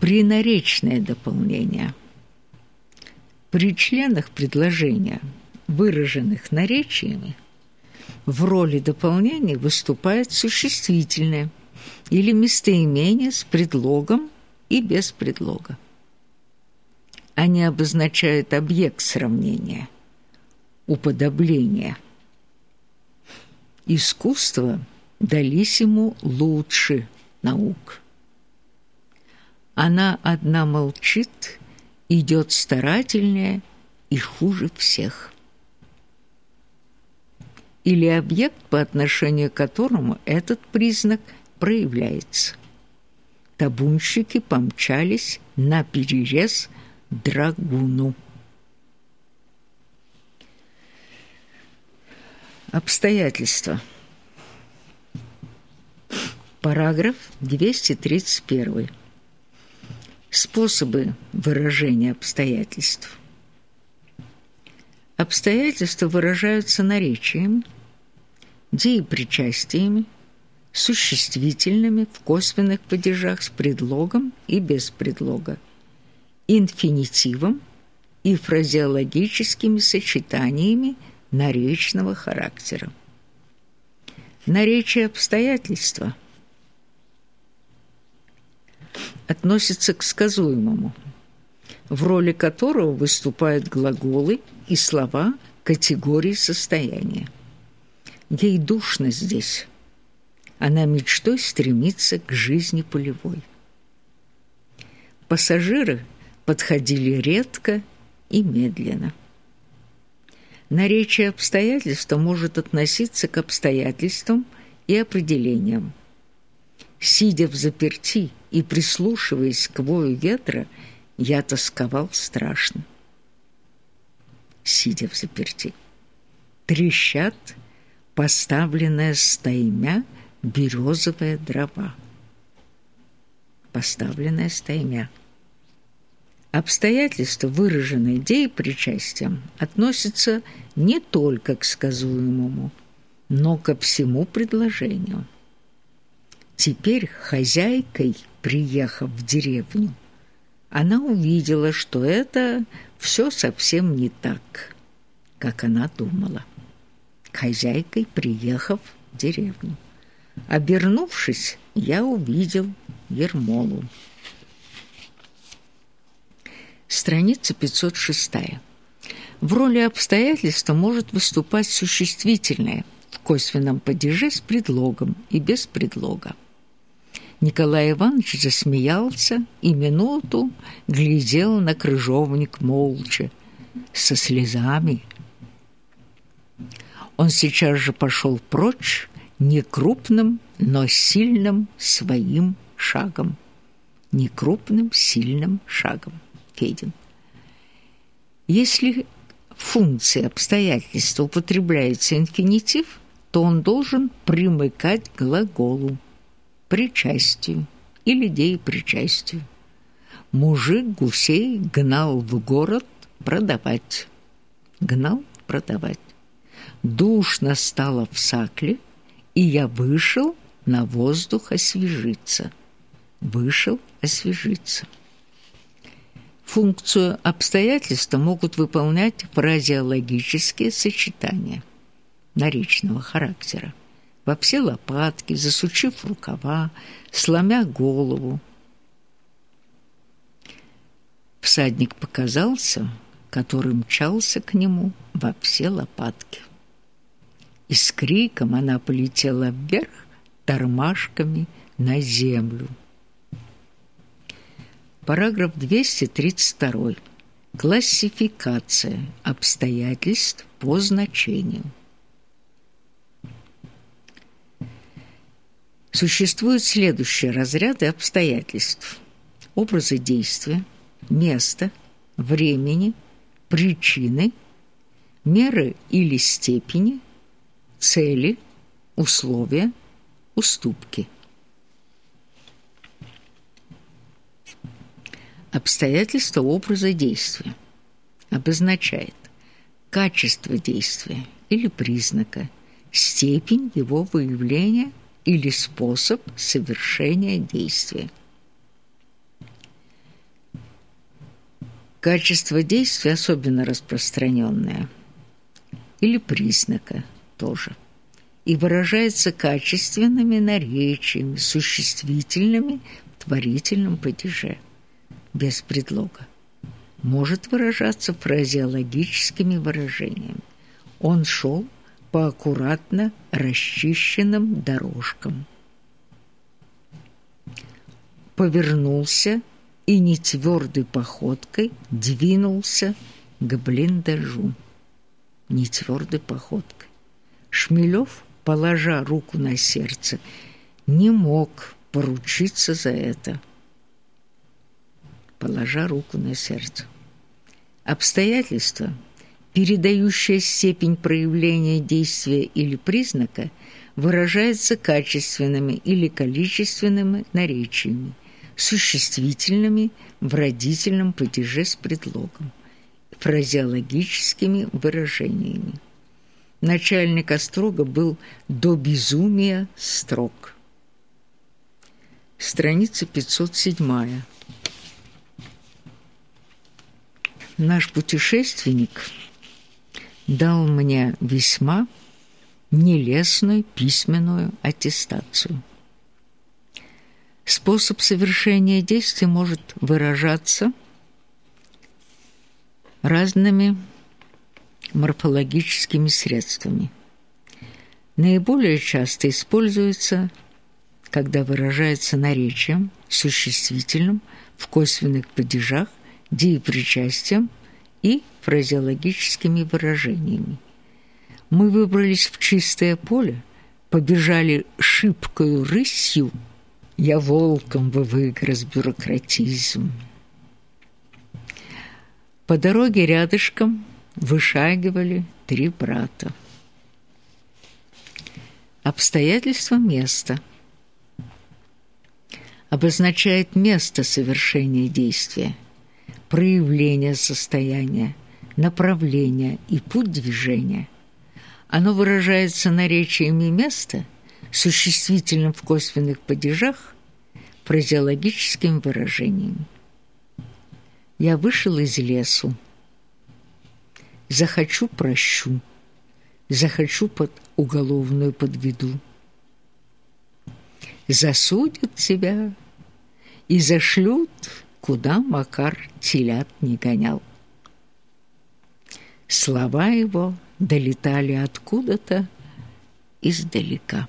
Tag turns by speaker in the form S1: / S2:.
S1: Принаречное дополнение. При членах предложения, выраженных наречиями, в роли дополнений выступает существительное или местоимение с предлогом и без предлога. Они обозначают объект сравнения, уподобления. Искусство дались ему лучше наук. Она одна молчит, идет старательнее и хуже всех. Или объект, по отношению к которому этот признак проявляется. Табунщики помчались на перерез драгуну. Обстоятельства. Параграф 231. Способы выражения обстоятельств. Обстоятельства выражаются наречием, деепричастиями, существительными в косвенных падежах с предлогом и без предлога, инфинитивом и фразеологическими сочетаниями наречного характера. Наречие обстоятельства – относится к сказуемому, в роли которого выступают глаголы и слова категории состояния. Ей душно здесь. Она мечтой стремится к жизни полевой. Пассажиры подходили редко и медленно. Наречие обстоятельства может относиться к обстоятельствам и определениям. Сидя в заперти и прислушиваясь к вою ветра, я тосковал страшно. Сидя в заперти. Трещат поставленная стаймя березовая дрова. Поставленная стаймя. Обстоятельства, выраженные деепричастием, относятся не только к сказуемому, но ко всему предложению. Теперь хозяйкой, приехав в деревню, она увидела, что это все совсем не так, как она думала. Хозяйкой, приехав в деревню. Обернувшись, я увидел Ермолу. Страница 506. В роли обстоятельства может выступать существительное в косвенном падеже с предлогом и без предлога. Николай Иванович засмеялся и минуту глядел на крыжовник молча, со слезами. Он сейчас же пошел прочь не крупным, но сильным своим шагом. Не крупным, сильным шагом. Федин. Если функции обстоятельства употребляется инфинитив, то он должен примыкать к глаголу причастию или деепричастию. Мужик гусей гнал в город продавать. Гнал продавать. Душно стало в сакле, и я вышел на воздух освежиться. Вышел освежиться. Функцию обстоятельства могут выполнять фразеологические сочетания наречного характера во все лопатки, засучив рукава, сломя голову. Всадник показался, который мчался к нему во все лопатки. И с криком она полетела вверх тормашками на землю. Параграф 232. Классификация обстоятельств по значению. Существуют следующие разряды обстоятельств. Образы действия, место, времени, причины, меры или степени, цели, условия, уступки. Обстоятельства образа действия обозначает качество действия или признака, степень его выявления или способ совершения действия. Качество действия особенно распространенное. Или признака тоже. И выражается качественными наречиями, существительными в творительном падеже, без предлога. Может выражаться фразеологическими выражениями. Он шел по аккуратно расчищенным дорожкам. Повернулся и нетвёрдой походкой двинулся к блиндажу. Нетвёрдой походкой. Шмелёв, положа руку на сердце, не мог поручиться за это. Положа руку на сердце. Обстоятельства, передающие степень проявления действия или признака, выражается качественными или количественными наречиями – существительными в родительном падеже с предлогом, фразеологическими выражениями. Начальник Острога был до безумия строг. Страница 507. Наш путешественник дал мне весьма нелестную письменную аттестацию. Способ совершения действия может выражаться разными морфологическими средствами. Наиболее часто используется, когда выражается наречием, существительным, в косвенных падежах, деепричастием и фразеологическими выражениями. Мы выбрались в чистое поле, побежали шибкою рысью – я волком бы выгрыз бюрократизм. По дороге рядышком вышагивали три брата. Обстоятельства места обозначает место совершения действия, проявление состояния, направление и путь движения. Оно выражается наречиями места – существительным в косвенных падежах, фразеологическим выражением. Я вышел из лесу. Захочу – прощу. Захочу – под уголовную подведу. Засудят тебя и зашлют, куда Макар телят не гонял. Слова его долетали откуда-то издалека.